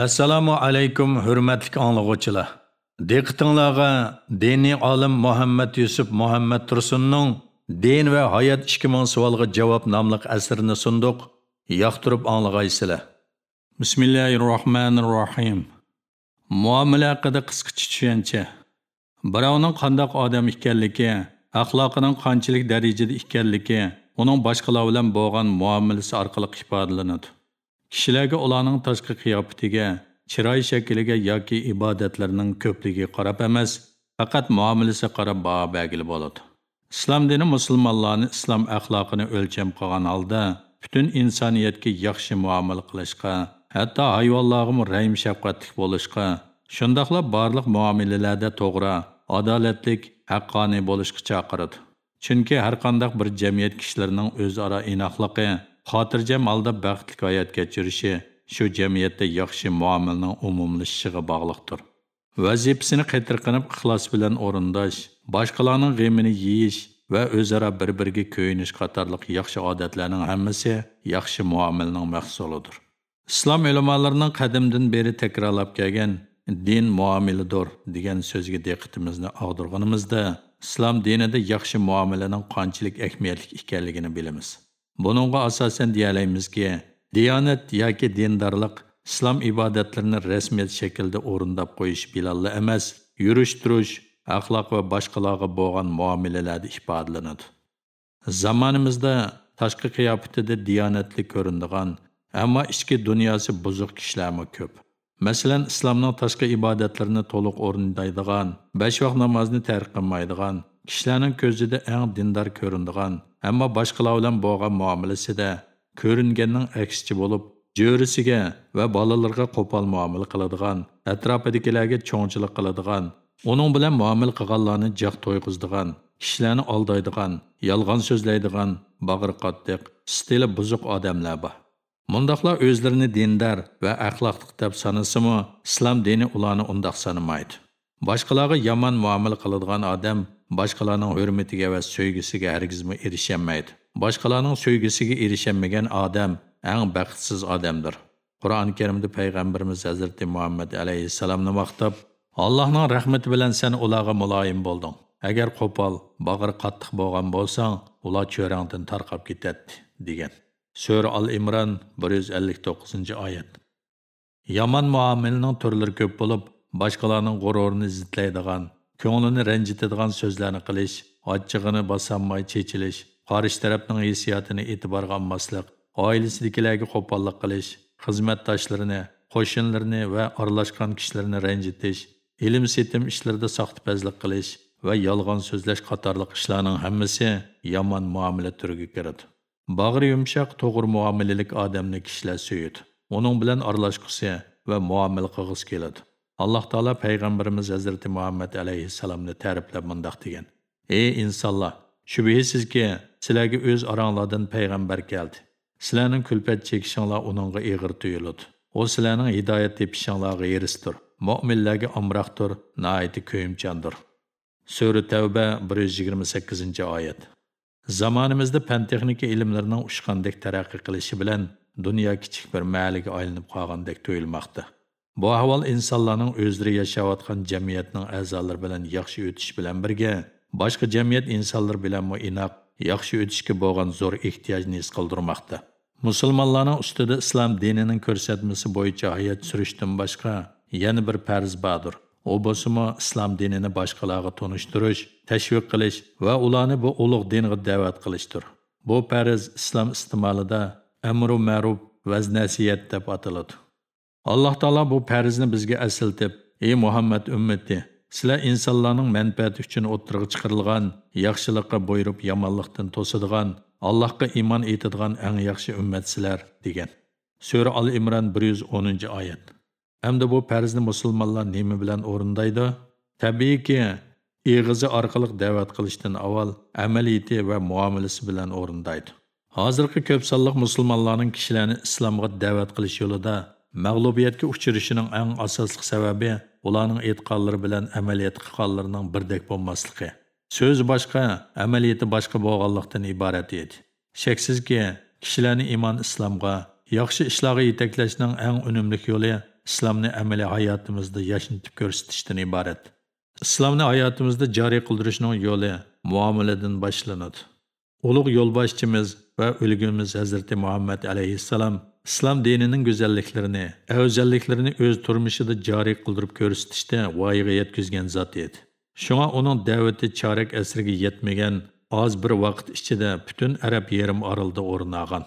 Assalomu alaykum hurmatli anglag'uvchilar. Diqqatingizga diniy olim Muhammad Yusuf Muhammad Tursunning Din va hayot 2000 savolga javob nomli asrini sunduq. Yoqtirib anglag'aysizlar. Bismillahirrohmanirrohim. Muomala haqida qisqacha tushuncha. Birovning qandoq odam ekanligi, axloqining qanchalik darajada ekanligi, uning boshqalar bilan bo'lgan muomalasi orqali ifodalanadi. Kishilarga ularning tashqi qiyofatiga chiroy shakliga yoki ibodatlarining ko'pligiga qarab emas faqat muomalasi qarab baho belgili bo'ladi islom dini musulmonlarni islom axloqini o'lcham qilgan holda butun insoniyatga yaxshi muomala qilishga hatto hayvonlarga rahim shafqatli bo'lishga shundoqla barliq muomalalarda to'g'ri adolatlik haqqoniy bo'lishga chaqiradi. Chunki har qanday bir jamiyat kishilarining o'zaro inoqligi xotirjam holda baxtli hayot kechirishi shu jamiyatda yaxshi muomalaning umumlashishiga bog'liqdir. Vazifasini qaytirqinib ixlos bilan o'rindash boshqalarning g'amini yeyish va o'zaro bir biriga ko'yinish qatorliq yaxshi odatlarning hammasi yaxshi muomalaning mahsulidir. Islom ulamolarining qadimdan beri takrorlab kelgan din muomilidir degan so'zga diqqatimizni og'dirganimizda islom dinida yaxshi muomalaning qanchalik ahamiyatli ekanligini bilamiz. Bununğa ki, diyanet ya yoki dindarlık, islom ibodatlarini resmiyet shaklda o'rindab qo'yish bilallı emas, yurish turish, axloq va boshqalarga bo'lgan muomalalarda ifodalanadi. Zamonimizda tashqi qiyofatida diyanetli ko'rinadigan, ammo ichki dunyosi bozuk kişilerimi ko'p. Masalan, islomning tashqi ibodatlarini to'liq o'rindaydigan, besh vaqt namozni tark qilmaydigan, kishilarning ko'zida eng dindor ko'rinadigan ammo boshqalar bilan bo'lgan muomalasida ko'ringanning aksichi bo'lib jo'risiga va bolalarga qo'pol muomala qiladigan atrofidagilarga cho'ngchilik qiladigan uning bilan muomala qilganlarni jag' to'yg'izdigan kishilarni aldaydigan yolg'on so'zlaydigan bag'ri qattiq stili buzuq odamlar bor. Mundoqlar o'zlarini dindor va axloqli deb sanasimi islom dini ularni undoq sanamaydi boshqalarga yomon muomala qiladigan odam boshqalarning hurmatiga va so'ygisiga hargizmi erishamaydi boshqalarning so'ygisiga erishamagan odam eng baxtsiz odamdir qur'oni karimda payg'ambarimiz hazrati muhammad alayhissalomni maqtab allohning rahmati bilan sen ularga muloyim bo'lding agar qo'pol bag'ri qattiq bo'lgan bo'lsang ular cho'rangdan tarqab ketadi degan. Sura al imron bir yuz ellik to'qqizinchi oyat yomon muomalaning turlari ko'p bo'lib boshqalarning g'ururini zidlaydigan ko'nglini ranjitadigan so'zlarni qilish ochchig'ini bosolmay chechilish qarish tarafning hissiyotini e'tiborga olmaslik oilasidagilarga qo'pollik qilish xizmatdoshlarini qo'shnilarini va aralashgan kishilarni ranjitish ilm setim ishlarida soxtapazlik qilish va yolg'on so'zlash qatorliq ishlarning hammasi yomon muomala turiga kiradi. Bag'ri yumshoq to'g'ri muomalalik odamni kishilar suyadi uning bilan aralashg'isi va muomala qilg'isi keladi. Alloh taolo payg'ambarimiz hazrati muhammad alayhissalomni ta'riflab mundoq degan ey insonlar shubhisizki sizlarga o'z oranglardan payg'ambar keldi sizlarning kulpat chekishinglar uningga ig'ir tuyuladi u sizlarning hidoyat tepishinglarga erisdir mo'minlarga omroqdir noiti ko'yimchandir sura tavba bir yuz yigirma sakkizinchi oyat zamonimizda fan texnika ilmlarining ushqandek taraqqiy qilishi bilan dunyo kichik bir maliga aylanib qolgandek tuyulmoqda Bu ahvol insonlarning o'zlari yashayotgan jamiyatning a'zolari bilan yaxshi o'tish bilan birga boshqa jamiyat insonlar bilan inoq yaxshi o'tishga bo'lgan zo'r ehtiyojni his qildirmoqda. Musulmonlarning ustida islom dinining ko'rsatmasi bo'yicha hayot surishdan boshqa yana bir farz bordir. U bo'lsa islom dinini boshqalarga tonishtirish, tashviq qilish va ularni bu ulug' dinga da'vat qilishdir. Bu farz islom istimalida amru ma'ruf va nasiyat deb ataladi. Alloh taolo bu farzni bizga asiltib ey muhammad ummati sizlar insonlarning manfaati uchun o'ttirg'i chiqarilgan yaxshilikqa buyurib yomonlikdan to'sadigan allohga iymon etadigan eng yaxshi ummatsizlar degan. Sura al imron bir yuz o'ninchi oyat. Hamda bu farzni musulmonlar nima bilan o'rindaydi? Tabiiyki eg'izi orqali da'vat qilishdan avval amaliyati va muomalasi bilan o'rindaydi. Hozirgi ko'p sonliq musulmonlarning kishilarni islomga da'vat qilish yo'lida mag'lubiyatga uchrashining eng asosli sababi ularning e'tiqodlari bilan amaliyot qilganlarining birdek bo'lmasligi. So'z boshqa amaliyati boshqa bo'lganlikdan iborat edi. Shaksizki kishilarni iymon islomga yaxshi ishlarga yetaklashning eng unumli yo'li islomni amaliy hayotimizda yashnitib ko'rsatishdan iborat. Islomni hayotimizda joriy qildirishning yo'li muomaladan boshlanadi. Ulug' yo'lboshchimiz va ulgimiz hazrati muhammad alayhissalom islom dinining go'zalliklarini özelliklerini o'z turmushida joriy kıldırıp ko'rsatishda voyaga yetküzgen zot edi shunga uning da'vati chorak asrga yetmagan oz bir vaqt ichida butun arab yerim orolida o'rin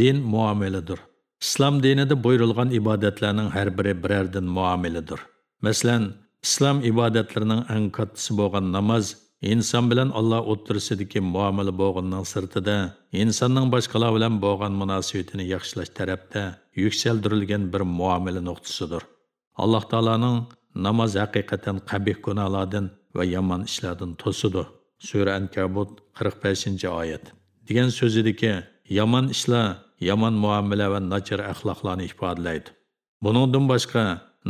din muomaladir islom dinida buyurilgan ibodatlarning har biri birerden muamelidir. masalan islom ibodatlarining eng katısı bo'lgan namoz inson bilan alloh o'ttirsidagi muomala bo'lganning sirtida insonning boshqalar bilan bo'lgan munosabatini yaxshilash tarafda yuksaldirilgan bir muomala nuqtasidir alloh taolaning namoz haqiqatan qabih gunohlardan va yomon ishlardan to'sidir. sura ankabut 45 oyat degan so'zidagi yomon ishlar yomon muomala va nachar axloqlarni ifodalaydi buningdan boshqa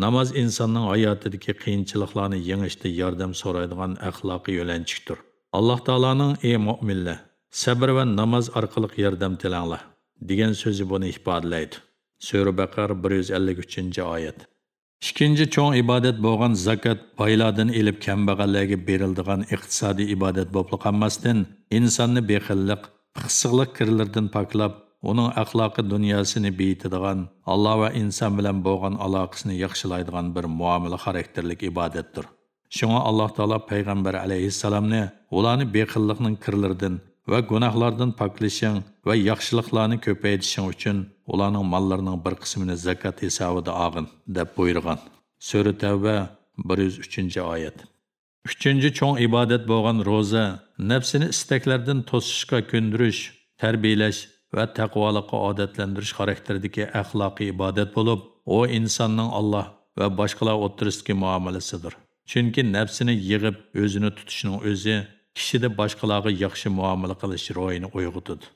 namoz insonning hayotidagi qiyinchiliklarni yengishda yordam so'raydigan axloqiy yo'lanchikdir alloh taoloning ey mo'minlar sabr va namoz orqali yordam tilanglar degan so'zi buni ifodalaydi sura baqar 153 oyat. Ikkinchi cho'ng ibodat bo'lgan zakat boylardan ilib kambag'allarga berildigan iqtisodiy ibodat bo'lib qolmasdan insonni bexillik piqsiqlik kirlardan poklab uning axloqi dunyosini beyitadigan alloh va inson bilan bo'lgan aloqasini yaxshilaydigan bir muomala xarakterlik ibodatdir. Shunga alloh taolo payg'ambar alayhissalomni ularni bexillikning kirlaridan va gunohlardan poklashing va yaxshiliklarni ko'paytishing uchun ularning mollarining bir qismini zakat hisobida olg'in deb buyurgan. Sura tavba 103 oyat. Uchinchi cho'ng ibodat bo'lgan ro'za nafsini istaklardan to'sishga ko'ndirish tarbiyalash va taqvoliqqa odatlantirish xarakteridagi axloqiy ibodat bo'lib u insonning alloh va boshqalar o'tirisidagi muomalasidir. Chunki nafsini yig'ib o'zini tutishning o'zi kishida boshqalarga yaxshi muomala qilish ro'yini uyg'otadi.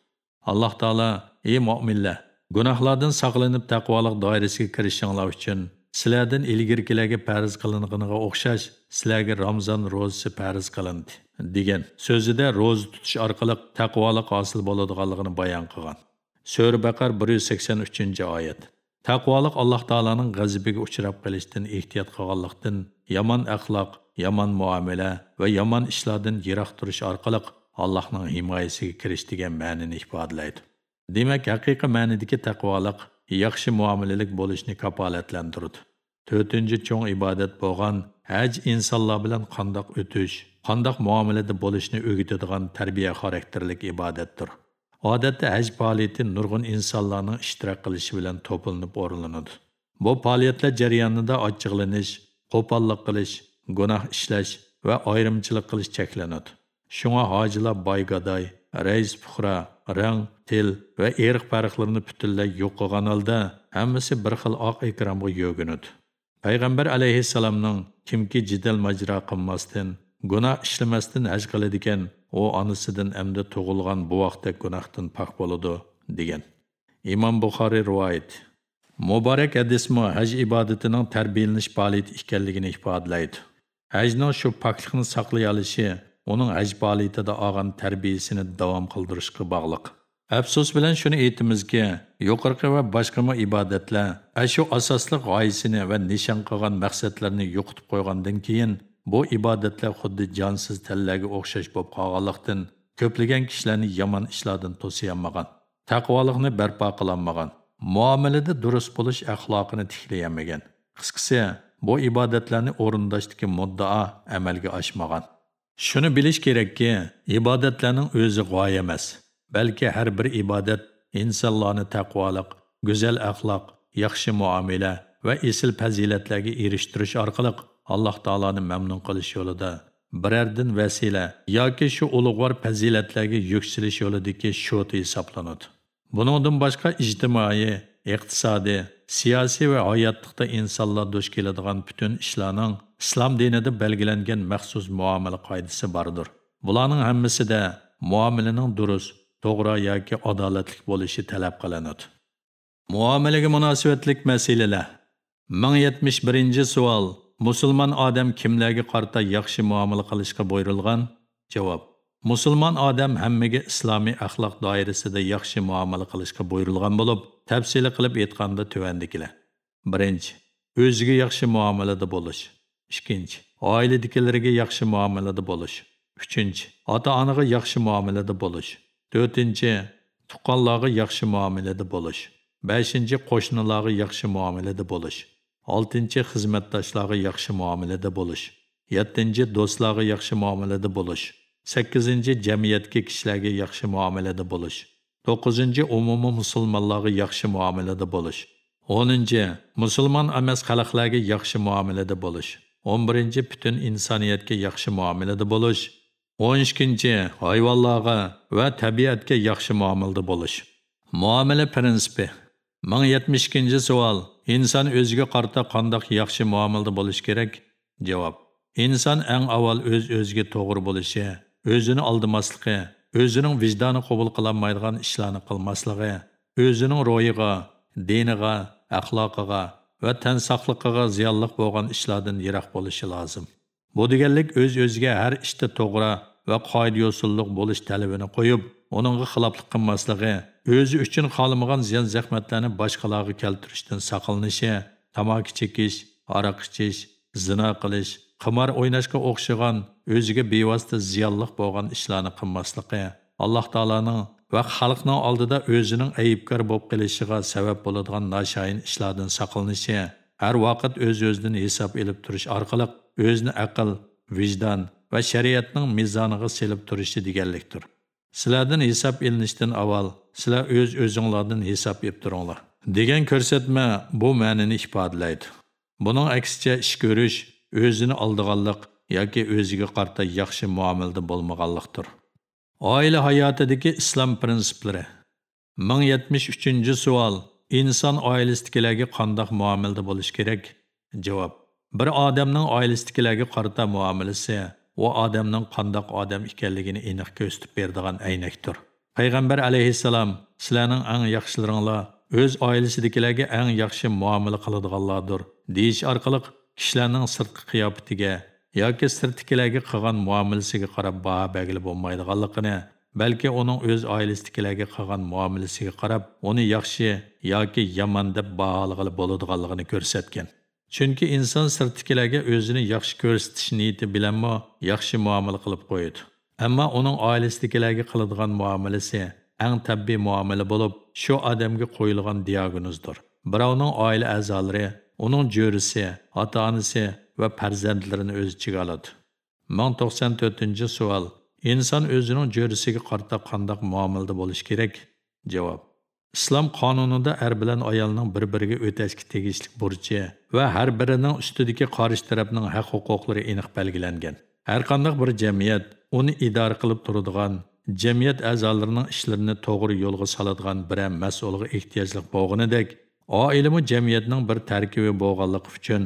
Alloh taolo ey mo'minlar gunohlardan saqlanib taqvoliq doirasiga kirishinglar uchun sizlardan ilgirkilarga farz qilinganiga o'xshash sizlarga ramzon rozisi farz qilindi. Degan so'zida ro'za tutish orqali taqvoliq hosil bo'ladiganligini bayon qilgan. So'ra baqar 183 oyat. Taqvoliq alloh taoloning g'azabiga uchrab qolishdan ehtiyot qilganlikdan yomon axloq yomon muomala va yomon ishlardan yiroq turish orqali allohning himoyasiga kirish degan ma'nini ifodalaydi demak haqiqiy ma'nidagi taqvoliq yaxshi muomalalik bo'lishni kapolatlantiradi to'rtinchi cho'ng ibodat bo'lgan haj insonlar bilan qandoq o'tish qandoq muomalada bo'lishni o'rgatadigan tarbiya xarakterlik ibodatdir odatda haj faoliyati nurg'un insonlarning ishtirok qilishi bilan to'planib o'rinlanadi bu faoliyatlar jarayonida ochiqlanish qo'pollik qilish gunoh ishlash va ayrimchilik qilish cheklanadi shunga hojilar boygaday rais puhra rang til va erq farqlarini butunlay yo'q qilgan holda hammasi bir xil oq ekranga yo'ginadi payg'ambar alayhissalomning kimki jidal majro qilmasdan gunoh ishlamasdan haj qiladigan u onasidan amdi tug'ilgan bu vaqtda gunohdan pok bo'ladi degan imom buxoriy rivoyat muborak hadismi haj ibodatining tarbiyalanish faoliyati ekanligini ifodalaydi hajning shu poklikni saqlay olishi uning haj faoliyatida olgan tarbiyasini davom qildirishga bog'liq afsus bilan shuni aytamizki yuqorqi va boshqa ibodatlar shu asosli g'oyasini va nishon qilgan maqsadlarni yo'qotib qo'ygandan keyin bu ibodatlar xuddi jonsiz tallarga o'xshash bo'lib qolganlikdan ko'plagan kishilarni yomon ishlardan to'siyolmagan taqvoliqni barpo qilolmagan muomalada durust bo'lish axloqini tiklayolmagan qisqasi bu ibodatlarni o'rindashdagi muddao amalga oshmagan. Shuni bilish kerakki ibodatlarning o'zi g'oya emas balki har bir ibodat insonlarni taqvoliq go'zal axloq yaxshi muomala va esil fazilatlarga erishtirish orqali alloh taoloni mamnun qilish yo'lida birardan vasila yoki shu ulug'vor fazilatlarga yuksilish yo'lidagi shoti hisoblanadi. Buningdan boshqa ijtimoiy iqtisodiy siyosiy va hayotlikda insonlar duch keladigan butun ishlarning islom dinida belgilangan maxsus muomala qoidasi bordir bularning hammasida muomalaning durust to'g'ri yoki adolatli bo'lishi talab qilinadi. Muomalaga munosabatlik masalalar. 1071 savol. Musulmon odam kimlarga qarta yaxshi muomala qilishga buyurilgan javob musulmon odam hammaga islomiy axloq doirasida yaxshi muomala qilishga buyurilgan bo'lib tafsili qilib aytganda tuvandikilar 1. o'ziga yaxshi muomalada bo'lish 2. oiladagilarga yaxshi muomalada bo'lish 3. ota onaga yaxshi muomalada bo'lish 4. tuqqanlarga yaxshi muomalada bo'lish 5. qo'shnilarga yaxshi muomalada bo'lish oltinchi xizmatdoshlarga yaxshi muomalada bo'lish yettinchi do'stlarga yaxshi muomalada bo'lish sakkizinchi jamiyatga kishilarga yaxshi muomalada bo'lish to'qqizinchi umumiy musulmonlarga yaxshi muomalada bo'lish o'ninchi musulmon emas xalqlarga yaxshi muomalada bo'lish o'n birinchi butun insoniyatga yaxshi muomalada bo'lish o'n ikkinchi hayvonlarga va tabiatga yaxshi muomalada bo'lish muomala prinsipi. Ming yetmish ikkinchi savol inson o'ziga qarata qandoq yaxshi muomalada bo'lish kerak? Javob inson eng avval o'z o'ziga to'g'ri bo'lishi o'zini aldamasligi o'zining vijdoni qabul qilolmaydigan ishlarni qilmasligi o'zining ro'yiga diniga axloqiga va tan saqliqiga ziyonliq bo'lgan ishlardan yiroq bo'lishi lozim bu deganlik o'z o'ziga har ishda to'g'ri va qoida yo'sulliq bo'lish talabini qo'yib uningga xiloflik qilmasligi o'zi uchun xohlamagan ziyon zahmatlarni boshqalarga keltirishdan saqlanishi tamaki chekish aroq ichish zino qilish qimor o'ynashga o'xshagan o'ziga bevosita ziyonliq bo'lgan ishlarni qilmasligi alloh taoloning va xalqning oldida o'zining aybkor bo'lib qolishiga sabab bo'ladigan noshayin ishlardan saqlanishi har vaqt o'z o'zidan hisob ilib turish orqali o'zini aql vijdon va shariatning mezoniga selib turishi deganlikdir sizlardan hisob ilinishdan avval sizlar o'z o'zinglardan hisob ib turinglar. Degan ko'rsatma bu ma'nini ifodalaydi buning aksicha ish ko'rish o'zini oldiganlik yoki o'ziga qarta yaxshi muomalada bo'lmaganlikdir. Oila hayotidagi islom prinsiplari. ming yetmish uchinchi savol. Inson oilasidagilarga qanday muomalada bo'lish kerak? Javob. Bir odamning oilasidagilarga qarata muomalasi u odamning qandoq odam ekanligini aniq ko'rsatib beradigan aynakdir. Payg'ambar alayhissalom sizlarning eng yaxshilaringlar o'z oilasidagilarga eng yaxshi muomala qiladiganlardir deyish orqali kishilarning sirtqi qiyofatiga yoki sirtkilarga qilgan muomalasiga qarab baho belgili bo'lmaydiganligini balki uning o'z oilasidagilarga qilgan muomalasiga qarab uni yaxshi yoki yomon deb baholag'ili bo'ladiganligini ko'rsatgan. Chunki inson sirtkilarga o'zini yaxshi ko'rsatish niyati bilanmi yaxshi muomala qilib qo'yadi. Ammo uning oilasidagilarga qiladigan muomalasi eng tabiiy muomala bo'lib shu odamga qo'yilgan diagnozdir. Birovning oila a'zolari uning jo'risi ota onasi va farzandlarini o'z ichiga oladi. Ming to'qson to'rtinchi savol inson o'zining jo'risiga qarata qanday muomalada bo'lish kerak? Javob islom qonunida er bilan ayolning bir biriga o'tashga tegishli burchi va har birining ustidagi qarish tarafning haq huquqlari aniq belgilangan. Har qanday bir jamiyat uni idora qilib turadigan jamiyat a'zolarining ishlarini to'g'ri yo'lga soladigan bir mas'ulga ehtiyojli bo'lganidek oilami jamiyatning bir tarkibi bo'lganligi uchun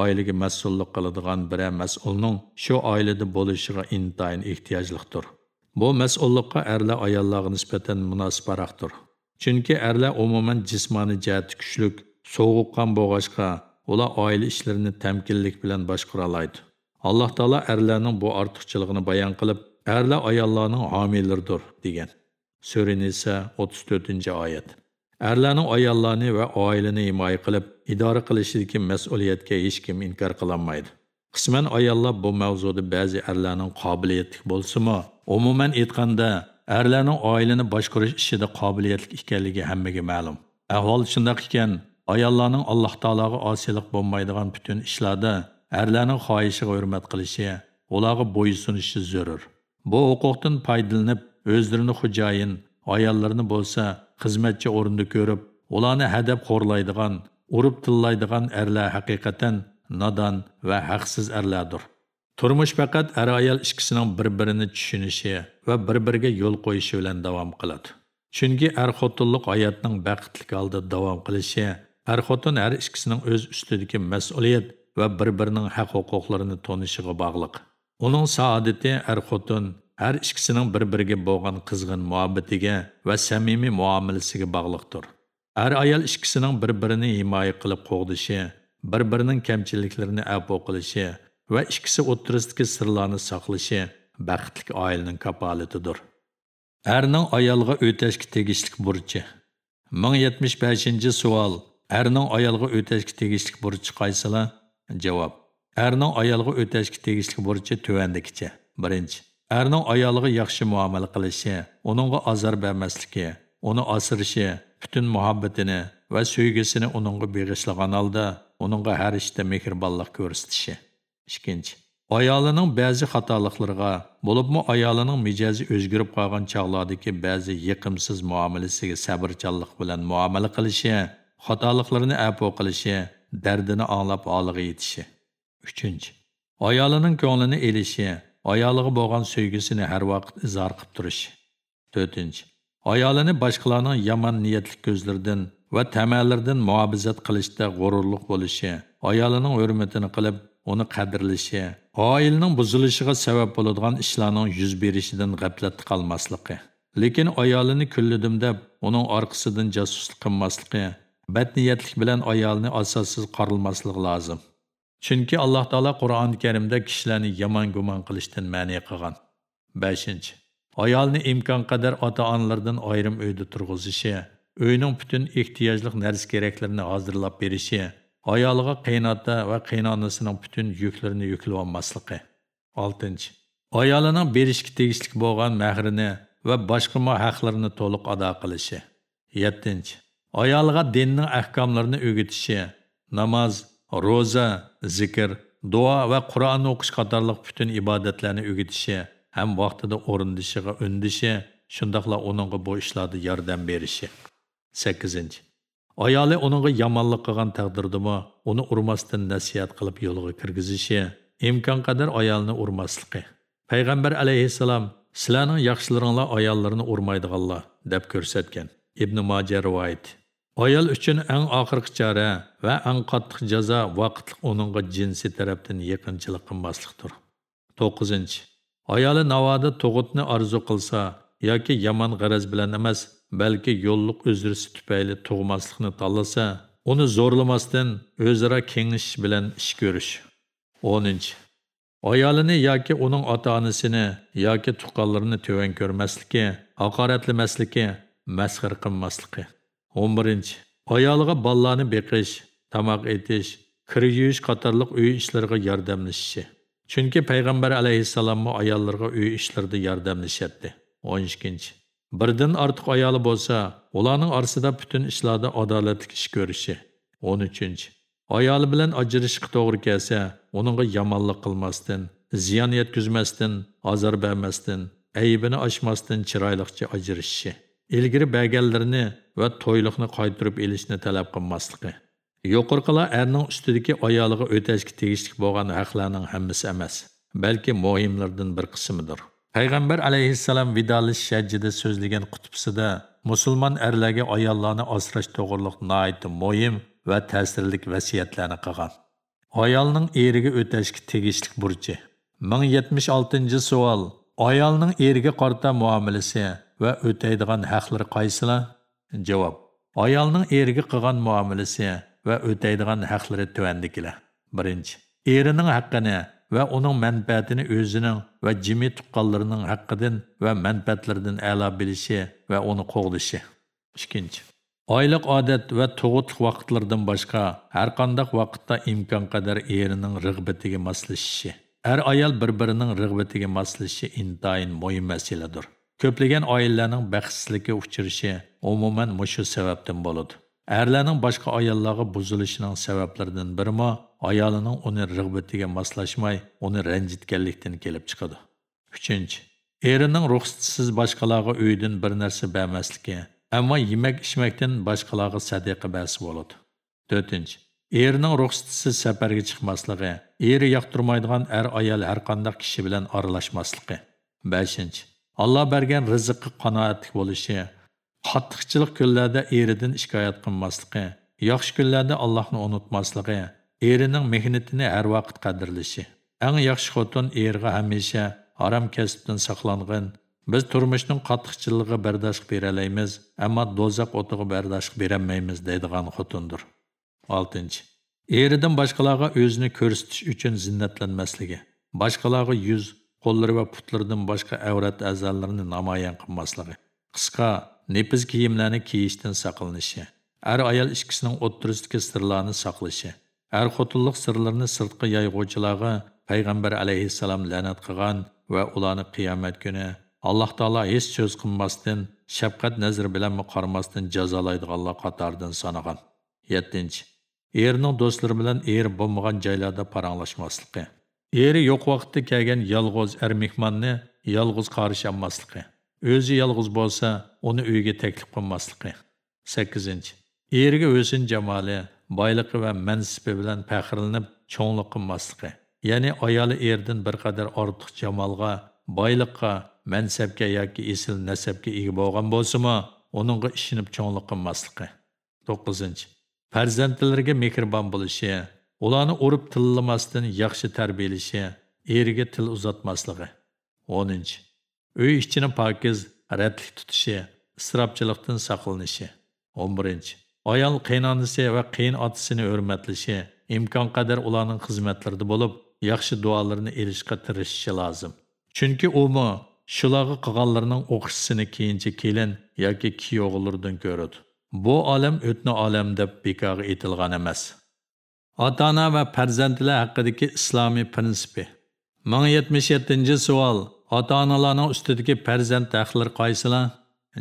oilaga mas'ullik qiladigan bir mas'ulning shu oilada bo'lishiga intayin ehtiyojlidir bu mas'ullikqa erlar ayollarga nisbatan munosib aroqdir chunki erlar umuman jismoniy jihati kuchlik sovuqqan bo'lg'achqa ular oila ishlarini tamkinlik bilan boshqara oladi alloh taolo erlarning bu ortiqchiligini bayon qilib erlar ayollarning homiylardir degan. Sura nisa 34 oyat. Erlarning ayollarni va oilani himoya qilib idora qilishidagi mas'uliyatga hech kim inkor qilolmaydi qisman ayollar bu mavzuda ba'zi erlarning qobiliyatli bo'lsimi umuman aytganda erlarning oilani boshqarish ishida qobiliyatli ekanligi hammaga ma'lum. Ahvol shundoq ekan ayollarning alloh taologa osiylik bo'lmaydigan butun ishlarda erlarning xohishiga hurmat qilishi ularga bo'ysunishi zarur. Bu huquqdan foydalanib o'zlarini xo'jayin ayollarni bo'lsa xizmatchi o'rinda ko'rib ularni hadab xo'rlaydigan urib tillaydigan erlar haqiqatan nodon va haqsiz erlardir. Turmush faqat er ayol ikkisining bir birini tushunishi va bir biriga yo'l qo'yishi bilan davom qiladi. Chunki er xotinlik hayotning baxtli holda davom qilishi er xotin har ikkisining o'z ustidagi mas'uliyat va bir birining haq huquqlarini tonishiga bog'liq. Uning saodati er xotin har ikkisining bir biriga bo'lgan qizg'in muhabbatiga va samimiy muomalasiga bog'liqdir. Har ayol ikkisining bir birini himoya qilib qo'g'dishi bir birining kamchiliklarini afv qilishi va ikkisi o'ttirisidagi sirlarni saqlashi baxtli oilaning kapolatidir erning ayolga o'tashga tegishli burchi ming yetmish beshinchi savol Әрнің ayolga o'tashga tegishli burchi qaysilar? Javob. Әрнің ayolga o'tashga tegishli burchi tuvandikicha. Birinchi. Әрнің ayoliga yaxshi muomala qilishi, uningga azor bermasligi, uni asirishi, butun muhabbatini va sevgisini uningga beg'ishlagan holda, uningga har ishda mehribonlik ko'rsatishi. Ikkinchi. Ayolining ba'zi xatoliklarga, bo'libmi ayolining mijozi o'zgarib qolgan chog'lardagi ba'zi yiqimsiz muomalasiga sabrchanlik bilan muomala qilishi, xatoliklarni apo qilishi, dardini anglab holiga yetishi. 3. Ayolining ko'nglini elishi, ayoliga bo'lgan sevgisini har vaqt izhor qilib turishi. 4. Ayolini boshqalarning yomon niyatli ko'zlaridan va tamalardan muobizat qilishda g'ururlik bo'lishi, ayolining hurmatini qilib, uni qadrlashi, oilaning buzilishiga sabab bo'ladigan ishlarning yuz berishidan g'aflatda qolmasligi. Lekin ayolini kulladim deb, uning orqasidan jasuslik qilmasligi, badniyatlik bilan ayolni asossiz qorilmasligi lozim. Chunki Alloh taolo Qur'oni Karimda kishilarni yomon gumon qilishdan ma'ni qilgan. 5. Ayolni imkon qadar ota-onalardan ayrim uyda turg'izishi, uyning butun ehtiyojli narsa keraklarini hozirlab berishi, ayoliga qiynota va qiynonasining butun yuklarini yuklab olmasligi. 6. Ayolining berishga tegishli bo'lgan mahrini va boshqa haqlarini to'liq ado qilishi. 7. Ayoliga dinning ahkomlarini o'rgatishi, namoz, ro'za, zikr, duo va Qur'on o'qish qatorliq butun ibodatlarni o'rgatishi ham vaqtida o'rindishiga undishi, shundoqla uningga bu ishlarda yordam berishi. 8. Ayoli uningga yomonlik qilgan taqdirdimi, uni urmasdan nasihat qilib yo'lga kirgizishi, imkon qadar ayolni urmasligi. Payg'ambar alayhissalom sizlarning yaxshilaringlar ayollarini urmaydiganlar deb ko'rsatgan. Ibn Majah rivoyat. Ayal üçün ən oxirgi chora və ən qattiq jazo vaqtlıq uningga cinsi tarafdan yaqinchilik qilmaslikdir. 9. Ayoli navoda tug'utni orzu qilsa yoki yomon g'araz bilan emas, balki yo'lliq o'zrisi tufayli tug'maslikni tanlasa, uni zo'rlamasdan o'zaro kengashish bilan ish ko'rish. 10. Ayolini yoki uning ota-onasini yoki tuqqanlarini tuvan ko'rmasligi, haqoratlamasligi, masxir qilmasligi. 11. Ayoliga ballarni beqish, tamoq etish, kir yuyish qatorliq uy ishlariga yordamlashishi. Chunki payg'ambar alayhissalomni ayollarga uy ishlarida yordamlashatdi. 12. Birdan ortiq ayoli bo'lsa, ularning orasida butun ishlarda adolatli ish ko'rishi. 13. Ayoli bilan ajrashishga to'g'ri kelsa, uningga yomonlik qilmasdan, ziyon yetkazmasdan, azor bermasdan, aybini ochmasdan chiroyliqcha ajrashishi. ilgari berganlarini va to'yliqni qaytirib elishni talab qilmasligi. Yuqorqilar erning ustidagi ayoliga o'tashga tegishli bo'lgan haqlarning hammasi emas, balki muhimlardan bir qismidir. Payg'ambar alayhissalom vidolish shajjida so'zlagan qutbisida musulmon erlarga ayollarni asrash to'g'riliq noit muhim va ta'sirli vasiyatlarni qilgan. Ayolning eriga o'tashga tegishli burchi. 1076 savol. Ayolning eriga qarta muomalasi va o'taydigan haqlari qaysilar? Javob. Ayolning eriga qilgan muomalasi va o'taydigan haqlari tuvandikilar. Birinchi, erining haqqini va uning manfaatini o'zining va jimi tuqqanlarining haqqidan va manfaatlaridan a'lo bilişi va uni qo'g'dishi. Ikkinchi, oylik odat va tug'utliq vaqtlardan boshqa har qanday vaqtda imkon qadar erining rag'batiga moslashishi. Er ayol bir-birining rag'batiga moslashishi intayin muhim masaladir. Ko'plagan oilalarning baxtsizlikka uchrashi umuman mushu sababdan bo'ladi. Erlarning boshqa ayollarga buzilishining sabablaridan biri mə ayolining uni rəğbətinə maslaşmay, uni ranjitganlikdan kelib chiqadi. 3. Erining ruxsatsiz boshqalarga uydan bir narsa bermasligi, ammo yemak ichmakdan boshqalarga sadaqa bersi bo'ladi. 4. Erining ruxsatsiz safarga chiqmasligi, eri yoqtirmaydigan er ayol har qanday kishi bilan aralashmasligi. 5. Allah bergan rizqqa qanoatlik bo'lishi, qattiqchilik kunlarda eridan shikoyat qilmasligi, yaxshi kunlarda Allohni unutmasligi, erining mehnatini har vaqt qadrlashi. Eng yaxshi xotin erga hamisha harom kasbdan saqlangan. Biz turmushning qattiqchiligiga bardosh beralaymiz ammo do'zax o'tiga bardosh berolmaymiz deydigan xotindir. 6. Eridan boshqalarga o'zini ko'rsatish uchun zinnatlanmasligi, boshqalarga yuz qo'llari va putlardan boshqa avrat a'zolarini namoyon qilmasligi qisqa nepiz kiyimlarni kiyishdan saqlanishi. Er ayol ikkisining o'ttirisidagi sirlarni saqlashi. Er xotinlik sirlarini sirtqa yayg'uvchilarga payg'ambar alayhissalom la'nat qilgan va ularni qiyomat kuni alloh taolo hech so'z qilmasdan shafqat nazri bilan qaramasdan jazolaydiganlar qatoridan sanagan. Yettinchi erining do'stlari bilan eri bo'lmagan joylarda paranglashmasligi. Eri yo'q vaqtda kelgan yolg'iz er mehmonni yolg'iz qarshi olmasligi. O'zi yolg'iz bo'lsa uni uyga taklif qilmasligi sakkizinchi eriga o'sin jamoli boyligi va mansibi bilan faxrlanib cho'nglik qilmasligi ya'ni ayoli erdan bir qadar ortiq jamolga boyliqqa mansabga yoki esil nasabga ega bo'lgan bo'lsimi uningga ishinib cho'nglik qilmasligi to'qqizinchi farzandlariga mehribon bo'lishi ularni urib tillamasdan yaxshi tarbiyalashi eriga til uzatmasligi o'ninchi uy ichini pokiz radlik tutishi isrofchilikdan saqlanishi. O'n birinchi. Ayol qaynonasi va qayin otasini hurmatlashi imkon qadar ularning xizmatlarida bo'lib yaxshi duolarni erishishga tirishishi lozim. Chunki umi shularga qilganlarning o'qishsini keyincha kelin yoki kuyovlardan ko'radi. Bu olam o'tni olam deb bekorga etilgan emas. Ota ona va farzandlar haqidagi islomiy prinsipi. Ming yetmish Ата-аналарның үстідегі пәрзент дәхілер қайсыла?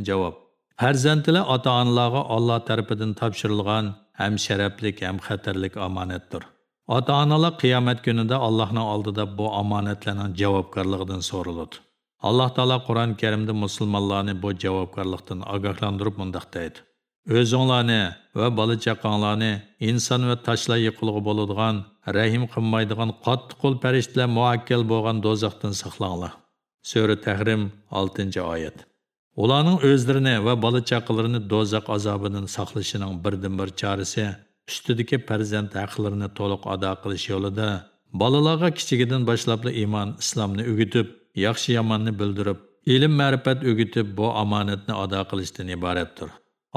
Жауап. Пәрзентілі ата-аналарға Алла тәріпідін тапшырылған әм шәрәплік, әм хәтерлік аманеттір. Ата-аналар қиямет күнінде Аллахның алдыда bu аманетлерінің жауапкарлығыдан sorulur. Allah Taala Qur'on-Karimda musulmonlarni bu javobgarlikdan ogohlantirib mundaq deydi: O'zinglarni va bola-chaqanglarni inson va tashla yiqilg'i bo'ladigan, rahim qilmaydigan qattiq qo'l farishtalar muakkal bo'lgan dozoqdan saqlanglar. Sura tahrim 6 oyat. Ularning o'zlarini va bola chaqalarini do'zax azobidan saqlashining birdan bir chorasi ustidagi farzand haqlarini to'liq ado qilish yo'lida balalarga kichigidan boshlab iymon islomni o'gitib yaxshi yomonni bildirib ilm ma'rifat o'gitib bu omonatni ado qilishdan iboratdir.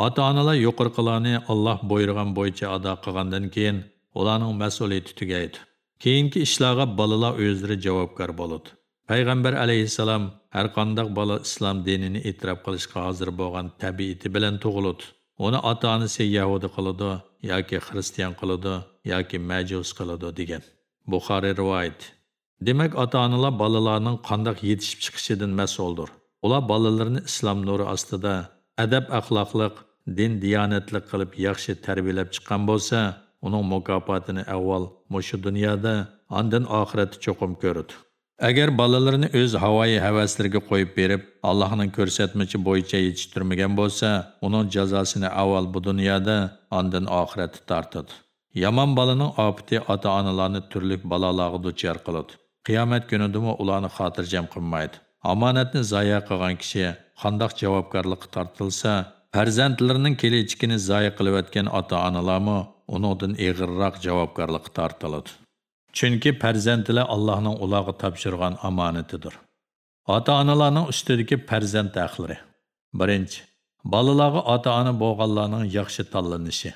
Ota onalar yuqorqilarni alloh buyurgan bo'yicha ado qilgandan keyin ularning mas'uliyati tugaydi. Keyingi ishlarga balalar o'zlari javobgar bo'ladi. Payg'ambar alayhissalom har qandoq bola islom dinini e'tirof qilishga hozir bo'lgan tabiati bilan tug'iladi uni ota onasi yahudi qiladi yoki xristian qiladi yoki majus qiladi degan buxoriy rivoyat. Demak ota onalar bolalarning qandoq yetishib chiqishidan mas'uldir. Ular bolalarini islom nuri ostida adab axloqliq din diyonatlik qilib yaxshi tarbiyalab chiqqan bo'lsa uning mukofotini avval mushu dunyoda ondan oxiratda cho'qim ko'radi. Agar bolalarini o'z havoyi havaslariga qo'yib berib allohning ko'rsatmachi bo'yicha yetishtirmagan bo'lsa uning jazosini avval bu dunyoda ondan oxiratda tortadi. Yomon balaning opiti ota onalarni turli balolarga duchor qiladi. Qiyomat kunidami ularni xotirjam qilmaydi. Omonatni zoya qilgan kishi qandoq javobgarlikqa tortilsa farzandlarining kelajagini zoya qilayotgan ota onalarmi uningdan eg'irroq javobgarlikqa tortiladi. Çünki pərzəndlə Allahın ulağı tapşırğan amanətidir. Ata-analarının üstüdəki pərzənd təxliri. Birinci, balalağı ata-ana boğallarının yaxşı tallanışı.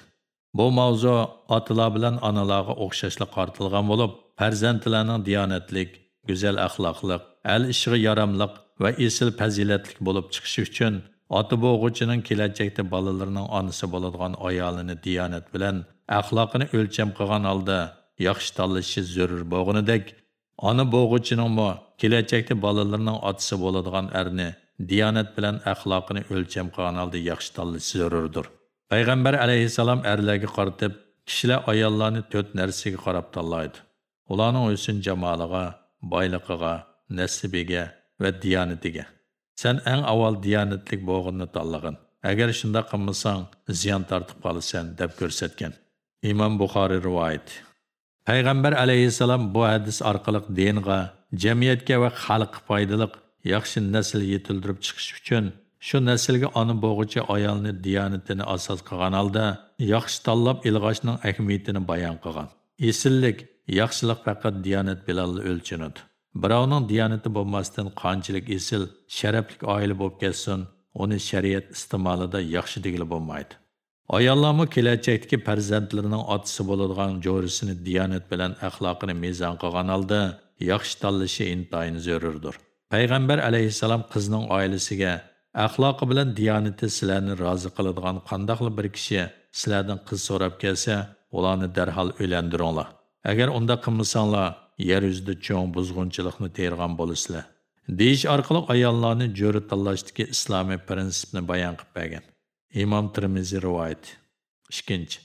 Bu mavzu atıla bilən analağı oxşaşlı qartılğan olub, pərzəndlərinin diyanətlik, güzəl əxlaqlıq, əl işığı yaramlıq və isil pəzilətlik olub çıxışı üçün Ata boğucunun gələcəkdə balalarının anısı boladigan ayalını diyanət bilən, əxlaqını ölçəm qılan halda yaxshi tanlashi zarur bo'lganidek ona bo'g'uchininmi kelajakda bolalarning otasi bo'ladigan erni diyonat bilan axloqini o'lcham qilgan holda yaxshi tanlashi zarurdir. Payg'ambar alayhissalom erlarga qaratib kishilar ayollarni to'rt narsaga qarab tanlaydi. Ularning o'sin jamoliga boyliqiga nasibiga va diyonatiga. Sen eng avval diyonatlik bo'g'inni tanlag'in. Agar shunday qilmasang ziyon tortib qolasan deb ko'rsatgan. Imom buxoriy rivoyat. Payg'ambar alayhissalom bu hadis orqali dinga jamiyatga va xalqqa foydali yaxshi nasl yetildirib chiqish uchun shu naslga ona bo'g'uchi ayolni diyonatini asos qilgan holda yaxshi tanlab ilg'ashning ahamiyatini bayon qilgan. Esillik yaxshilik faqat diyonat bilan o'lchanadi birovning diyonati bo'lmasdan qanchalik esil sharaflik oila bo'lib ketsin uni shariat iste'molida yaxshi degili bo'lmaydi. Ayollarmi kelajakdagi farzandlarining otasi bo'ladigan jo'risini diyanat bilan axloqini mezon qilgan oldi, yaxshi tanlashi intayin zarurdir. Payg'ambar alayhisalom qizning oilasiga axloqi bilan diyanati sizlarni rozi qiladigan qandoqli bir kishi sizlardan qiz so'rab kelsa ularni darhol uylantiringlar agar unda qilmasanglar yer yuzida cho'ng buzg'unchilikni tergan bo'lasizlar. Deyish orqali ayollarni jo'ri tanlashdagi islomiy prinsipni bayon qilib bergan imom termiziy rivoyat. Ikkinchi.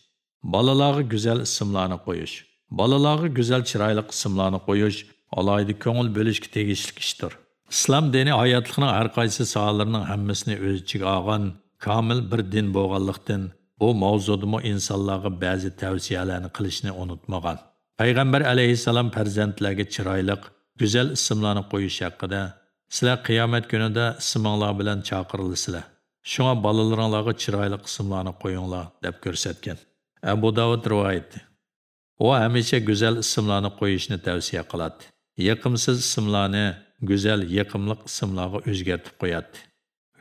Bolalarga go'zal ismlarni qo'yish. Bolalarga go'zal chiroyli ismlarni qo'yish alohida ko'ngil bo'lishga tegishli ishdir. Islom dini hayotlikning har qaysi sohalarining hammasini o'z ichiga olgan komil bir din bo'lganlikdan bu mavzudimi insonlarga ba'zi tavsiyalarni qilishni unutmagan. Payg'ambar alayhissalom farzandlarga chiroyli go'zal ismlarni qo'yish haqida sizlar qiyomat kunida isminglar bilan chaqirilasizlar Шуңа балаларыңларга чырайлы кысымларны коюңлар деп күрсәткән. Әбу Давуд риваяты. У һәмешә гүзәл исемләрне коюшны тәвсия кылат. Йықымсыз исемләрне гүзәл йықымлык исемләргә үзгәртеп куят.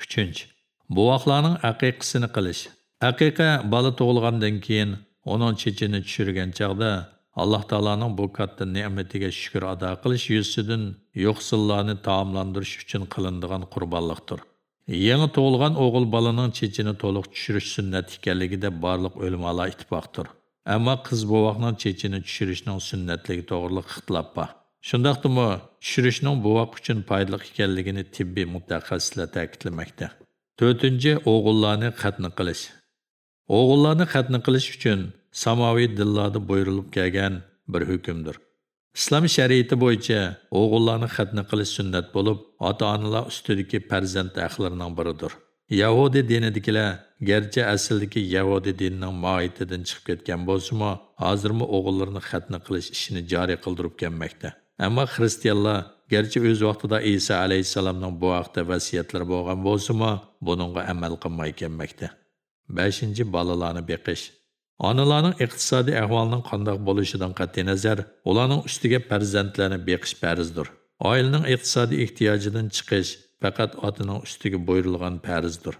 3. Бувақларның ақиқысыны қылыш. Ақиқа бала туылғандан кейін, оның чечені түшірген чағда, Аллах Тааланың бұл катты неметіге шүкір ада қылыш юсідін, йоқсылланы таамландырыш үшін қылындыған құрбаллықтыр. Yangi tug'ilgan o'g'il bolaning chechini to'liq tushirish sunnat ekanligida barliq o'limalar ittifoqdir ammo qiz bovoqning chechini tushirishning sunnatligi to'g'riliq ixtilof bor shundoqdimi tushirishning bovoq uchun foydali ekanligini tibbiy mutaxassislar ta'kidlamoqda 4. o'g'illarni xatni qilish o'g'illarni xatni qilish uchun samoviy dillarda buyurilib kelgan bir hukmdir islom shariati bo'yicha o'g'illarni xatni qilish sunnat bo'lib ota onalar ustidagi farzand haqlarining biridir. Yahudi dinidagilar garchi asldagi yahudi dinining mohiyatidan chiqib ketgan bo'lsimi hozirmi o'g'illarni xatni qilish ishini joriy qildirib kelmoqda. Ammo xristianlar garchi o'z vaqtida iso alayhissalomning bu haqda vasiyatlari bo'lgan bo'lsimi buningga amal qilmay kelmoqda. Beshinchi bolalarni beqish. Onalarning iqtisodiy ahvolining қандай bo'lishidan qat'iy назар, ularning ustiga farzandlarni beqish farzdir. Oilaning iqtisodiy ehtiyojidan chiqish faqat otaning ustiga buyurilgan farzdir.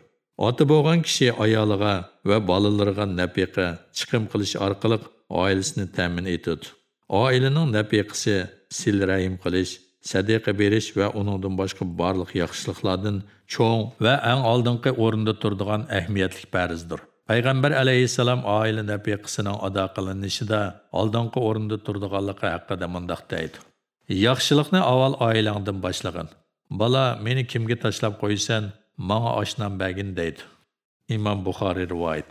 Ota bo'lgan kishi ayoliga va bolalariga nafiqa chiqim qilish orqali oilasini ta'min etadi. Oilaning nafiqasi sil rahim qilish sadaqa berish va uningdan boshqa barliq yaxshiliklardan cho'ng va eng oldingi o'rinda turadigan ahamiyatli farzdir. Payg'ambar alayhissalom oila nafiqisining ado qilinishida oldingi o'rinda turdiganligi haqida mundoq deydi. Yaxshilikni avval oilangdan boshlagin bola meni kimga tashlab qo'ysan manga oshnam bagin deydi. Imom buxoriy rivoyat.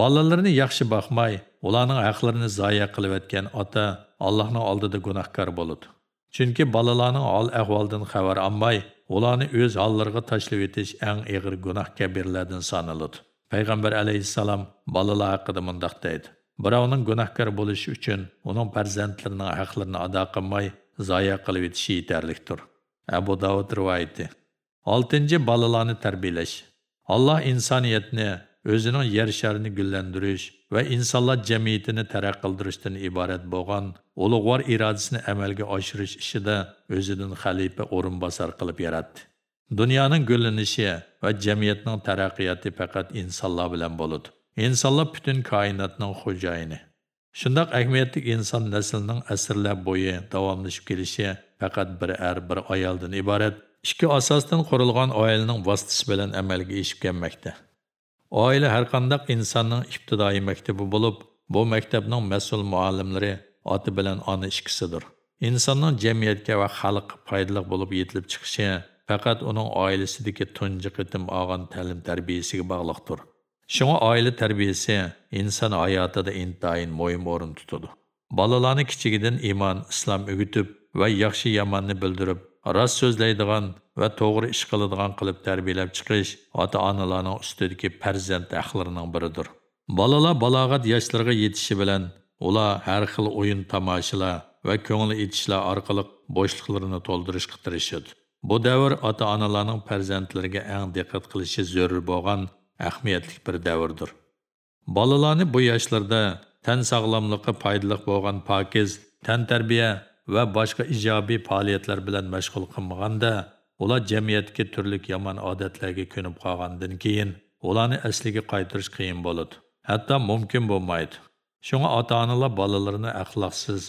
Bolalarni yaxshi boqmay ularning haqlarini zoya qilayotgan ota allohning oldida gunohkor bo'ladi. Chunki bolalarning hol ahvolidan xabar olmay ularni o'z hollariga tashlab etish eng og'ir gunoh kabirlardan sanaladi. Payg'ambar alayhissalom bolalar haqida mundoq deydi. Birovning gunohkor bo'lishi uchun uning farzandlarining haqlarini ado qilmay zoya qilib etishi yetarlikdir abu davud rivoyati oltinchi bolalarni tarbiyalash. Alloh insoniyatni o'zining yer sharini gullantirish va insonlar jamiyatini taraq qildirishdan iborat bo'lgan ulug'vor irodasini amalga oshirish ishida o'zidan xalifa o'rinbosar qilib yaratdi. Dunyoning gullanishi va jamiyatning taraqqiyoti faqat insonlar bilan bo'ladi. Insonlar butun koinotning xo'jayini. Şundaq ahamiyatli inson naslining əsrlər bo'yi davomlashib kelishi faqat bir er bir ayoldan iborat. Ikki asosdan qurilgan oilaning vositasi bilan amalga eshib kelmoqda oila har qandaq insonning ibtidoiy maktabi bo'lib bu maktabning mas'ul muallimlari oti bilan ona ikkisidir insonning jamiyatga va xalqqa foydali bo'lib yetilib chiqishi faqat uning oilasidagi tunji qitim olgan ta'lim tarbiyasiga bog'liqdir. Shunga oila tarbiyasi inson hayotida intayin muhim o'rin tutadi. Bolalarni kichigidan iymon islom o'gitib va yaxshi yomonni bildirib rost so'zlaydigan va to'g'ri ish qiladigan qilib tarbiyalab chiqish ota onalarning ustidagi farzand haqlarining biridir. Bolalar balog'at yoshlariga yetishi bilan ular har xil o'yin tomoshalar va ko'ngli etishlar orqali bo'shliqlarini to'ldirishga tirishadi bu davr ota onalarning farzandlariga eng diqqat qilishi zarur bo'lgan ahamiyatli bir davrdir. Bolalarni bu yoshlarda tan sog'lomligi foydali bo'lgan pokiz tan tarbiya va boshqa ijobiy faoliyatlar bilan mashg'ul qilmaganda ular jamiyatga turli yomon odatlarga ko'nib qolgandan keyin ularni asliga qaytarish qiyin bo'ladi hatto mumkin bo'lmaydi. Shunga ota onalar bolalarini axloqsiz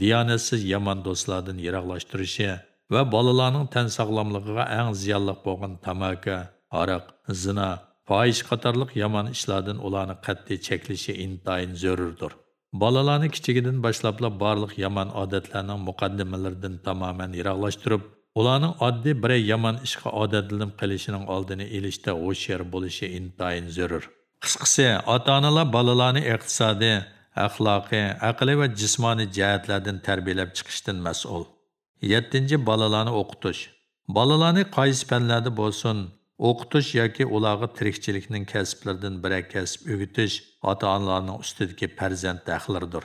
diyonatsiz yomon do'stlardan yiroqlashtirishi va bolalarning tan sog'lomligiga eng ziyonli bo'lgan tamaka aroq, zina, fohish qatorliq yomon ishlardan ularni qat'iy cheklashi intayin zarurdir. Balalarni kichigidan boshlab barliq yomon odatlarning muqaddimalaridan tamoman yiroqlashtirib, ularning oddiy bir yomon ishga odatlanib qilishining oldini olishda hushyor bo'lishi intayin zarur. Qisqasi, ota-onalar balalarni iqtisodiy, axloqiy, aqliy va jismoniy jihatlardan tarbiyalab chiqishdan mas'ul. Yettinchi bolalarni o'qitish. bolalarni qaysi fanlarda bo'lsin, o'qitish yoki ularga tirikchilikning kasblaridan biri kasb o'gitish ota-onalarning ustidagi farzand daxliridir.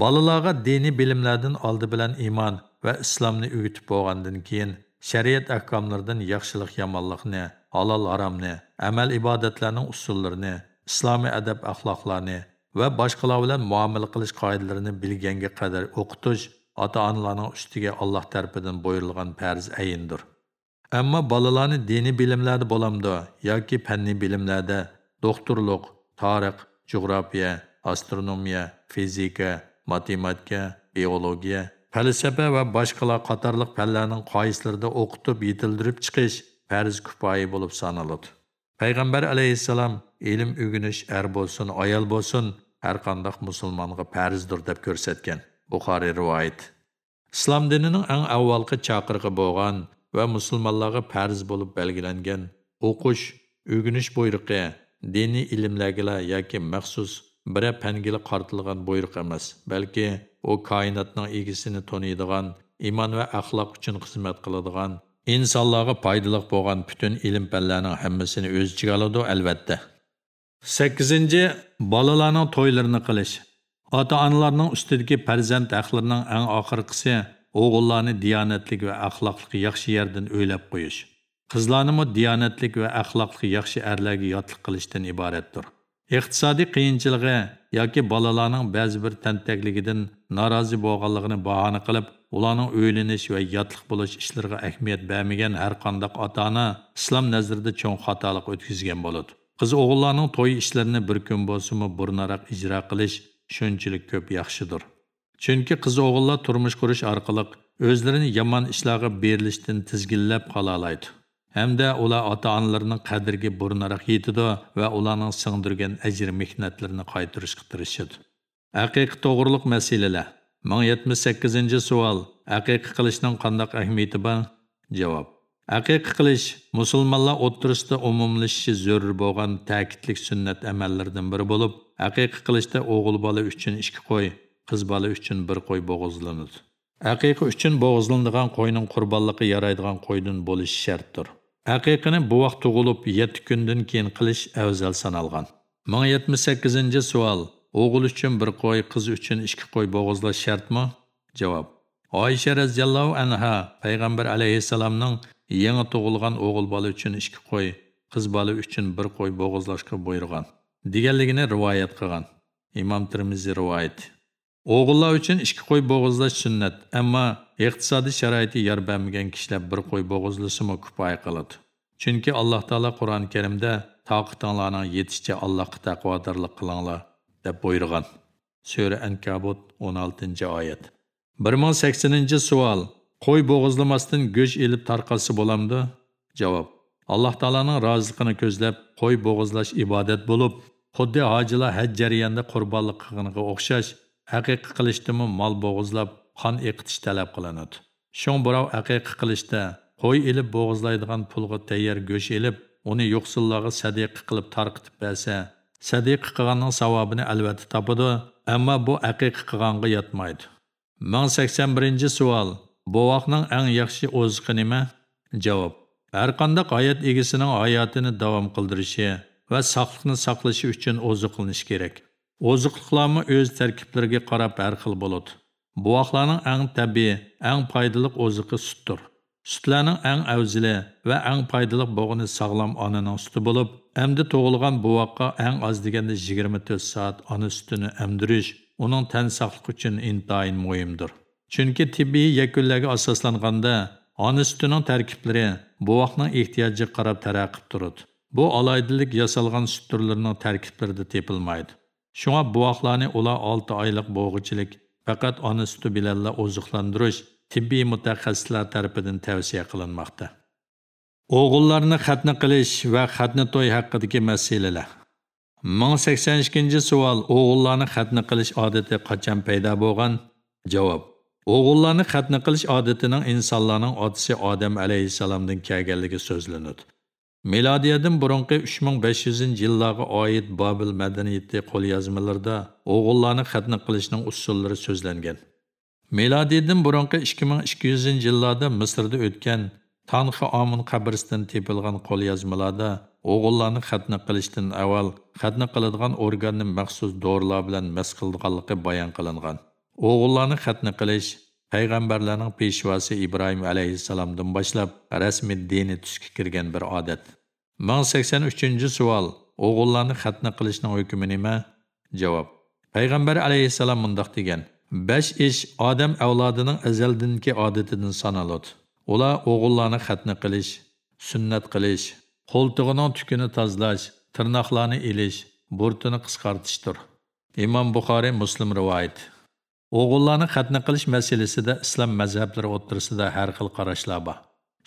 bolalarga diniy bilimlardan oldi bilan iymon va islomni o'gitib bo'lgandan keyin shariat ahkomlaridan yaxshilik yomonlikni, halol haromni, amal ibodatlarning usullarini, islomiy adab axloqlarni va boshqalar bilan muomala qilish qoidalarini bilganga qadar o'qitish ата-аналарның үстіге Аллах тәрпіден бойырылған пәріз әйіндір. Әмі балаланы дені білімләді боламды, яки пәнні білімләді, доқтырлық, тарық, жұғрапия, астрономия, физика, математика, биология, пәлісәпе вә башқала қатарлық пәлләнің қайысларды оқытып, етілдіріп чықыш пәріз күпайы болып саналыды. Пайғамбар алейхиссалам ilm үгініш әр болсын, аял болсын, әр қандақ мұсылманға пәріздір деп көрсеткен. Buxoriy rivoyat. Islom dinining eng avvalgi chaqirig'i bo'lgan va musulmonlarga farz bo'lib belgilangan o'qish, o'rganish buyruqi diniy ilmlarga yoki maxsus bir fanga qartilgan buyruq emas, balki u koinotning egisini toniydigan, iymon va axloq uchun xizmat qiladigan, insonlarga foydali bo'lgan butun ilm fanlarning hammasini o'z ichiga oladi albatta. 8. bolalarning to'ylarini qilish. Ota-onalarning ustidagi farzand haqlarining eng oxirgisi o'g'illarni diyonatlik va axloqli yaxshi yerdan o'ylab qo'yish. Qizlarni diyonatlik va axloqli yaxshi erlarga yotliq qilishdan iboratdir. iqtisodiy qiyinchiligi yoki bolalarning ba'zi bir tantagligidan norozi bo'lganligini bahona qilib ularning o'ylanish va yotliq bo'lish ishlariga ahamiyat bermagan har qanday ota ona islom nazarida cho'ng xatolik o'tkazgan bo'ladi qiz o'g'illarning to'y ishlarini bir kun bo'lsinmi burnaroq ijro qilish shunchalik ko'p yaxshidir chunki qiz o'g'illar turmush qurish orqali o'zlarini yomon ishlarga berilishdan tizginlab qolalaydi hamda ular ota-onalarining qadriga burnaroq yetidi va ularning singdirgan ajr mehnatlarini qaytarishga tirishadi. Haqiqiy to'g'riliq masalalar. 1078 savol. Haqiqiy qilishning qanday ahamiyati bor? Javob. Haqiqiy qilish musulmonlar o'ttirisida umumlashishi zarur bo'lgan ta'kidlik sunnat amallaridan biri bo'lib, haqiqiy qilishda o'g'il bola uchun ikki qo'y, qiz bola uchun bir qo'y bo'g'izlanadi. Haqiqiy uchun bo'g'izlanadigan qo'yning qurbonligi yaraydigan qo'ydan bo'lishi shartdir. Haqiqini bu vaqt tug'ilib 7 kundan keyin qilish afzal sanalgan. 1078 savol. O'g'il uchun bir qo'y, qiz uchun ikki qo'y bo'g'izlash shartmi? Javob. Oyisha radhiyallohu anha payg'ambar alayhisolamning yangi tug'ilgan o'g'il bola uchun ikki qo'y, qiz bola uchun bir qo'y bo'g'izlashga buyurgan. deganligini rivoyat qilgan. Imom termiziy rivoyat. O'g'illar uchun ikki qo'y bo'g'izlash sunnat, ammo iqtisodiy sharoiti yor bermagan kishilar bir qo'y bo'g'izlasimi kifoya qiladi. Chunki Alloh taolo Qur'oni Karimda toqitinglarning yetishcha Allohga taqvodorlik qilinglar deb buyurgan. Sura Ankabut 16-oyat. 1080-savol. Qo'y bo'g'izlamasdan go'sht elib tarqalsa bo'lamdi? Javob. Alloh taolaning roziligini ko'zlab qo'y bo'g'izlash ibodat bo'lib, xuddi hojilar haj jarayonida qurbonlik qilganiga o'xshash haqiqiy qilishdimi mol bo'g'izlab qon eqitish talab qilinadi shung birov haqiqiy qilishda qo'y ilib bo'g'izlaydigan pulga tayyor go'sht ilib uni yo'qsillarga sadiqa qilib tarqitib bersa sadiqa qilganning savobini albatta topadi ammo bu haqiqiy qilganga yotmaydi ming sakson birinchi savol bovoqning eng yaxshi o'ziqi nima javob har qanday hayot egasining hayotini davom qildirishi va sog'liqni saqlashi uchun oziqlanish kerak Oziqliqlarmı o'z tarkiblariga qarab har xil болады. Buvoqlarning eng tabiiy, eng foydali oziqi sutdir. Sutlarning eng afzali va eng foydali bo'g'ini sog'lom onaning suti bo'lib, endi tug'ilgan buvoqqa eng oz deganda 24 soat ona sutini emdirish uning tan sog'ligi uchun intayin muhimdir. Chunki tibbiy yakunlarga asoslanganda ona sutining tarkiblari buvoqning ehtiyojiga qarab taraqqib turadi. Bu alaydilik yasalgan sut turlarining tarkiblarida tepilmaydi. bu буақларны ular 6 oylik bo'g'ichilik faqat ona suti bilan oziqlantirish tibbiy mutaxassislar tomonidan tavsiya qilinmoqda. O'g'illarni xatni qilish va xatna to'y haqidagi masalalar. 1082 savol. O'g'illarni xatna qilish odati qachon paydo bo'lgan? Javob. Oğullarını xatni qilish odatining insonlarning otasi Odam alayhissalomdan kelganligi so'zlanadi. Milodiyadan burunqi 3500 yillarga oid Babil madaniyati qo'lyozmalarida oğullarını xatni qilishning usullari so'zlangan. Milodiyadan burunqi 2200 yillarda Misrda o'tgan Tanxi Amun qabrisidan tepilgan qo'lyozmalarda o'g'illarni xatni qilishdan avval xatni qiladigan organni maxsus dorilar bilan mas qilganligi bayon qilingan. O'g'illarni xatni qilish payg'ambarlarning peshvosi Ibrohim alayhissalomdan boshlab rasmiy dini tusga kirgan bir odat. 1083 savol. O'g'illarni xatni qilishning hukmi nima? Javob. Payg'ambar alayhissalom mundoq degan: besh ish odam avlodining azaldinki odatidan sanaladi. Ular o'g'illarni xatni qilish, sunnat qilish, qo'ltig'ining tukini tozalash, tirnoqlarni ilish, burtini qisqartishdir. Imom Buxoriy Muslim rivoyat. O'g'illarni xatni qilish masalasida islom mazhablari o'rtasida har xil qarashlar bor.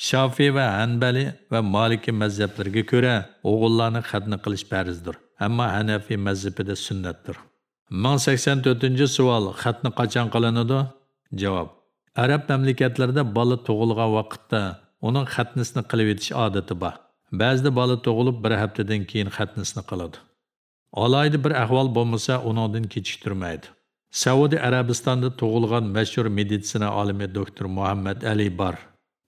Şafi va Hanbali va Maliki mazhablariga ko'ra o'g'illarni xatni qilish farzdir, ammo Hanafi mazhabida sunnatdir. 1084-savol: Xatni qachon qilinadi? Javob: Arab mamlakatlarida bola tug'ilgan vaqtda uning xatnisini qilib etish odati bor. Ba'zida bola tug'ilib bir haftadan keyin xatnisini qiladi. Alayda bir ahvol bo'lmasa, uningdan kechiktirmaydi. Сауди Arabistonda tug'ilgan mashhur meditsina olimi doktor Muhammad Ali Bar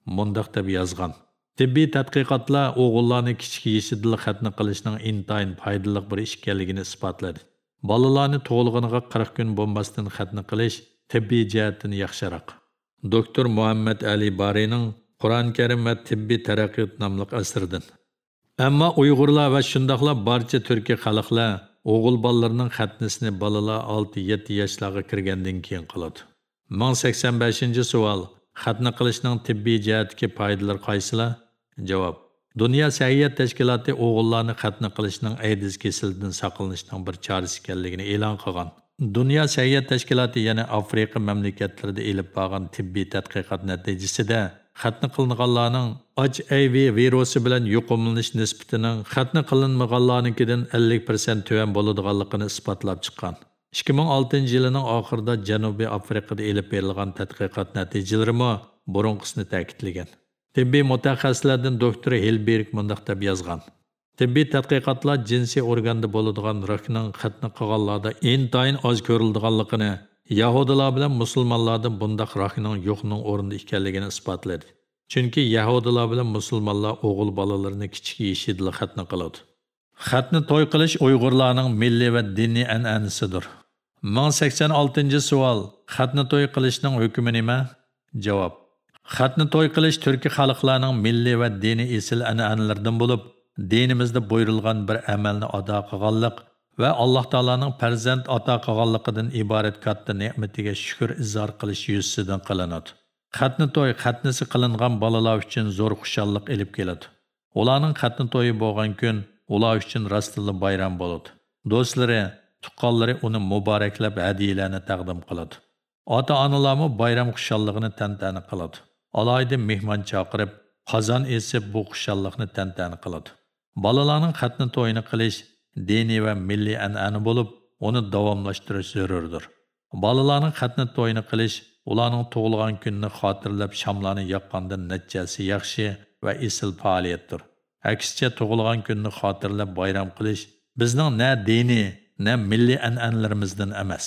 mundaq deb yozgan. Tibbiy tadqiqotlar o'g'illarni kichik yeshidil xatni qilishning intayin foydali bir ish ekanligini isbotladi. Bolalarni tug'ilganiga 40 kun bo'lmasdan xatni qilish tibbiy jihatdan yaxshiroq. Doktor Muhammad Ali Barining Qur'on Karim va tibbiy taraqqiyot nomli asridan. Ammo Uyg'urlar va шундайлар barcha turkiy xalqlar o'g'il bolalarning xatnisini bolalar 6-7 yoshlarga kirgandan keyin qiladi. 1085-savol. Xatni qilishning tibbiy jihatdagi foydalari qaysilar? Javob. Dunyo sahiyat tashkiloti o'g'illarni xatni qilishning AIDS kasalidan saqlanishning bir chorasi ekanligini e'lon qilgan. Dunyo sahiyat tashkiloti yana Afrika mamlakatlarida elib borgan tibbiy tadqiqot natijasida xatni qilinganlarning HIV virusi bilan yuqumlanish nisbatining xatni qilinmaganlarnikidan 50% tuvan bo'ladiganligini isbotlab chiqqan. 2006 yilining oxirida Janubiy Afrikada elib berilgan tadqiqot natijalarimi burunqisini ta'kidlagan. Tibbiy mutaxassislardan doktor Hilberg mundaq deb yozgan. Tibbiy tadqiqotlar jinsiy organda bo'ladigan rakning xatni qilganlarda intayin oz ko'rildiganligini Yahudilar bilan musulmonlardan bundaq rakning yo'qning o'rnida ekanligini isbotladi. Chunki Yahudilar bilan musulmonlar o'g'il bolalarini kichik yeshidli xatni qiladi. Xatni to'y qilish Uyg'urlarning milliy va diniy an'anasidir. 1086-savol. Xatni to'y qilishning hukmi nima? Javob. Xatni to'y qilish turki xalqlarining milliy va diniy esil an'analaridan bo'lib, dinimizda buyurilgan bir amalni ado qilganlik va Alloh taolaning farzand ato qilganligidan iborat katta ne'matiga shukr izhor qilish yuzasidan qilinadi. Xatni to'y xatnisi qilingan bolalar uchun zo'r xushallik elib keladi. Ularning xatni to'yi bo'lgan kun ular uchun rostli bayram bo'ladi. Do'stlari, tuqqanlari uni muboraklab hadiyalarni taqdim qiladi. Ota-onalarmi bayram xushalligini tantana qiladi. Alayda mehmon chaqirib, qozon esib bu xushallikni tantana qiladi. Balalarning xatni to'yini qilish diniy va milliy an'ana bo'lib, uni davomlashtirish zarurdir. Balalarning xatni to'yini qilish, ularning tug'ilgan kunini xotirlab shamlarni yoqqandan natijasi yaxshi va isil faoliyatdir. Aksicha tug'ilgan kunni xotirlab bayram qilish bizning na diniy, na milliy an'analarimizdan emas.